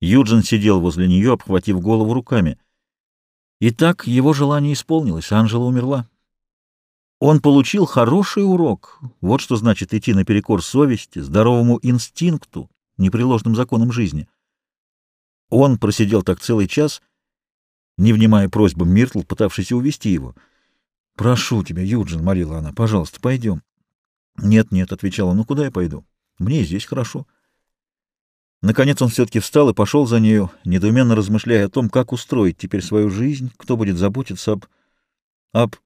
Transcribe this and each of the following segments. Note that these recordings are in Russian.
Юджин сидел возле нее, обхватив голову руками. Итак, его желание исполнилось, Анжела умерла. Он получил хороший урок. Вот что значит идти наперекор совести, здоровому инстинкту, непреложным законам жизни. Он просидел так целый час, не внимая просьбам Миртл, пытавшейся увести его. «Прошу тебя, Юджин», — молила она, — «пожалуйста, пойдем». «Нет, нет», — отвечала, — «ну куда я пойду? Мне здесь хорошо». Наконец он все-таки встал и пошел за нею, недоуменно размышляя о том, как устроить теперь свою жизнь, кто будет заботиться об... об...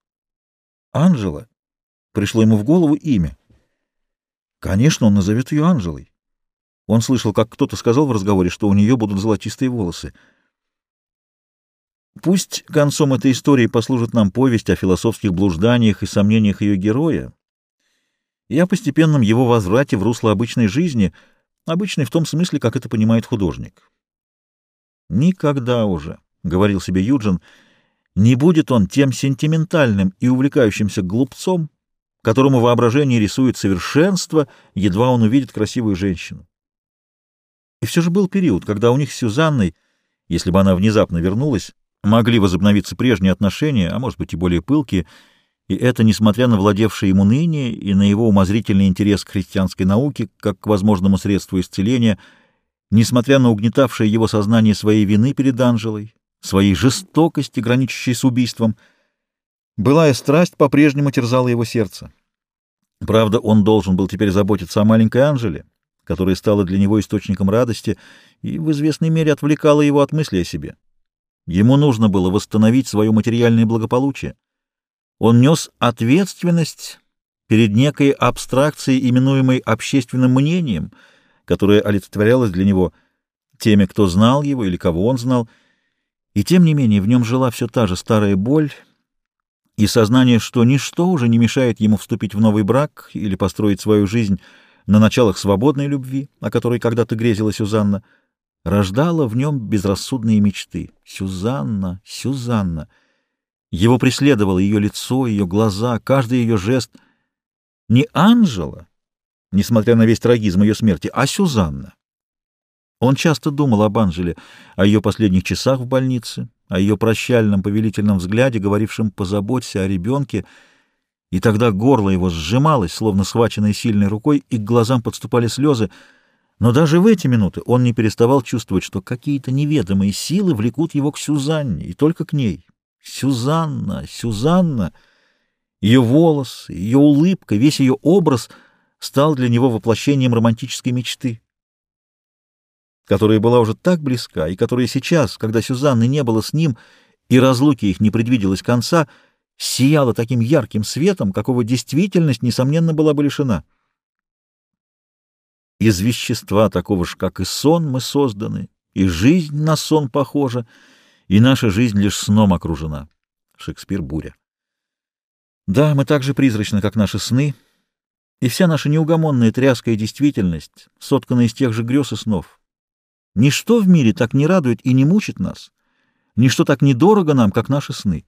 Анжела. Пришло ему в голову имя. Конечно, он назовет ее Анжелой. Он слышал, как кто-то сказал в разговоре, что у нее будут золотистые волосы. Пусть концом этой истории послужит нам повесть о философских блужданиях и сомнениях ее героя, и о постепенном его возврате в русло обычной жизни — Обычный в том смысле, как это понимает художник. «Никогда уже», — говорил себе Юджин, — «не будет он тем сентиментальным и увлекающимся глупцом, которому воображение рисует совершенство, едва он увидит красивую женщину». И все же был период, когда у них с Сюзанной, если бы она внезапно вернулась, могли возобновиться прежние отношения, а может быть и более пылкие, и это несмотря на владевшее ему ныне и на его умозрительный интерес к христианской науке как к возможному средству исцеления, несмотря на угнетавшее его сознание своей вины перед Анжелой, своей жестокости, граничащей с убийством, былая страсть по-прежнему терзала его сердце. Правда, он должен был теперь заботиться о маленькой Анжеле, которая стала для него источником радости и в известной мере отвлекала его от мысли о себе. Ему нужно было восстановить свое материальное благополучие. Он нес ответственность перед некой абстракцией, именуемой общественным мнением, которая олицетворялась для него теми, кто знал его или кого он знал, и тем не менее в нем жила все та же старая боль и сознание, что ничто уже не мешает ему вступить в новый брак или построить свою жизнь на началах свободной любви, о которой когда-то грезила Сюзанна, рождало в нем безрассудные мечты. Сюзанна, Сюзанна — его преследовало ее лицо, ее глаза, каждый ее жест. Не Анжела, несмотря на весь трагизм ее смерти, а Сюзанна. Он часто думал об Анжеле, о ее последних часах в больнице, о ее прощальном повелительном взгляде, говорившем «позаботься о ребенке», и тогда горло его сжималось, словно схваченное сильной рукой, и к глазам подступали слезы, но даже в эти минуты он не переставал чувствовать, что какие-то неведомые силы влекут его к Сюзанне, и только к ней. Сюзанна, Сюзанна! Ее волос, ее улыбка, весь ее образ стал для него воплощением романтической мечты, которая была уже так близка, и которая сейчас, когда Сюзанны не было с ним, и разлуки их не предвиделось конца, сияла таким ярким светом, какого действительность, несомненно, была бы лишена. Из вещества такого же, как и сон, мы созданы, и жизнь на сон похожа, и наша жизнь лишь сном окружена. Шекспир «Буря». Да, мы так же призрачны, как наши сны, и вся наша неугомонная тряская действительность соткана из тех же грез и снов. Ничто в мире так не радует и не мучит нас, ничто так недорого нам, как наши сны.